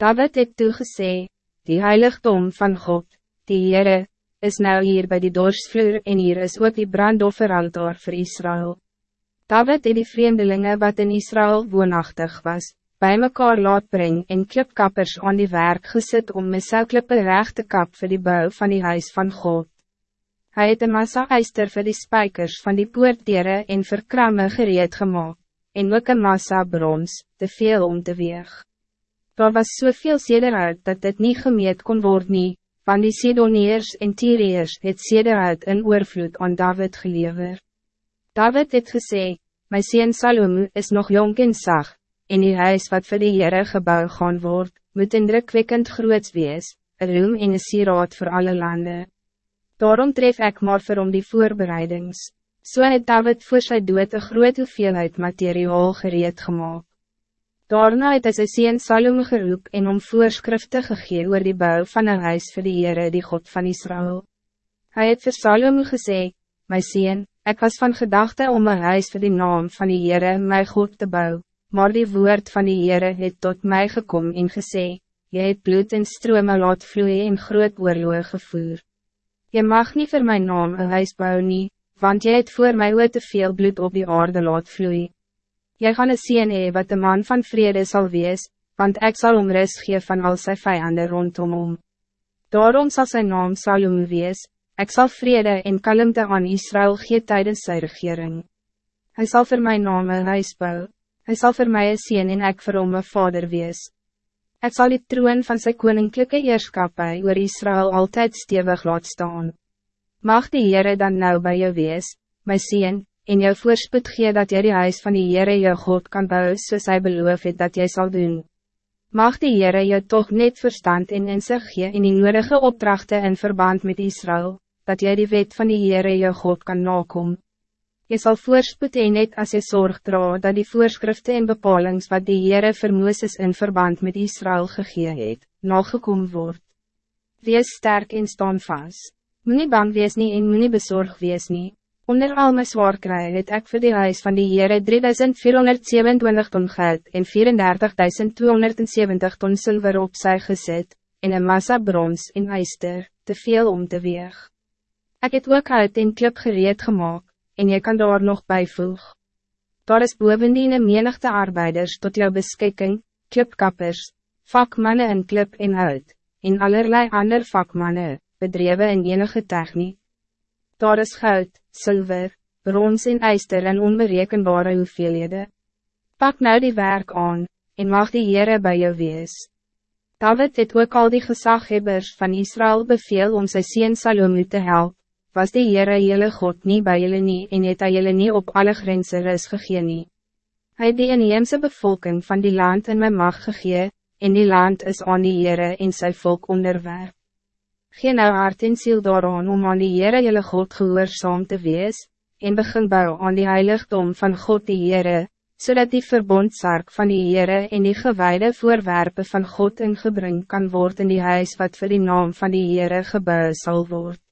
David het toegesê, die heiligdom van God, die Heere, is nou hier bij die dorsvloer en hier is ook die brandofferaltaar voor Israël. David het die vreemdelingen wat in Israël woonachtig was, bij mekaar laat bring en klipkappers aan die werk gezet om miselklippe recht te kap voor die bouw van die huis van God. Hij het een massa eister voor die spijkers van die poortdere en verkramme gereed gemaakt, en ook een massa brons, te veel om te weeg. Daar was soveel sederhout dat dit niet gemeet kon worden, nie, van die Sidoniërs en Tyriërs het sederhout in oorvloed aan David gelever. David het gesê, my sien Salomo is nog jong en sag, en die huis wat voor die Heere gebouw gaan word, moet indrukwekkend groots wees, een roem en een sieraad voor alle landen. Daarom tref ik maar vir om die voorbereidings. So het David voor sy dood een groot hoeveelheid materiaal gereed gemaakt. Daarna het hy sy sien Salome geroep en om voorskrifte gegee oor die bouw van een huis voor die Heere die God van Israël. Hij het vir Salome gesê, My sien, ik was van gedachte om een huis voor die naam van die Heere my God te bouwen maar die woord van die Heere het tot mij gekom en gesê, jy het bloed en strome laat vloeien en groot oorloge gevoer. Je mag niet voor mijn naam een huis bouwen nie, want jy het voor mij ooit te veel bloed op die aarde laat vloeien. Jy gaan een sien hee wat de man van vrede zal wees, want ik zal om rust gee van al zijn vijanden rondom om. Daarom zal zijn naam Salom wees, ik zal vrede en kalmte aan Israël gee tijdens zijn regering. Hij zal voor mijn naam een huis bouwen. Hij zal voor mij een zien en ik vir hom een vader wees. Ik zal die troon van zijn koninklijke eerskappij oor Israël altijd stevig laat staan. Mag die Heere dan nou bij jou wees, my zien, en jou voorspoed gee dat jy die huis van die Heere jou God kan bouwen soos hy beloof het dat jy zal doen. Mag die Heere jou toch net verstand en inzicht gee in die nodige opdrachten in verband met Israël, dat jy die wet van die Heere jou God kan nakomen. Je zal voorspoed en net als je zorg dra dat die voorschriften en bepalings wat die Heere vir Mooses in verband met Israël gegee het, nagekom word. Wees sterk en staan vast. Moe nie bang wees nie en moe nie bezorg wees nie. Onder al my zwaar kry het ek vir die huis van die Heere 3427 ton geld en 34.270 ton zilver op sy gezet, en een massa brons en ijster, te veel om te weeg. Ik het ook uit en klip gereed gemaakt en je kan daar nog bijvoeg. Daar is bovendien een menigte arbeiders tot jouw beschikking, klipkappers, vakmannen en klip en hout, en allerlei ander vakmannen, bedreven in enige techniek. Daar is goud, zilver, brons en ijster en onberekenbare hoeveelhede. Pak nou die werk aan, en mag die Heere bij jou wees. David het ook al die gezaghebbers van Israël beveel om sy sien Salome te helpen was die Heere jylle God niet bij jullie nie en het hy jylle nie op alle grenzen ris gegee nie. Hy het die inheemse bevolking van die land in my mag gegee, en die land is aan die Heere en sy volk onderwerp. Geen nou hart en ziel daaraan om aan die Heere jylle God gehoorzaam te wees, en begin bou aan die heiligdom van God die Heere, zodat die verbondsark van die Heere en die gewijde voorwerpen van God ingebring kan worden in die huis wat voor die naam van die Heere gebouw zal worden.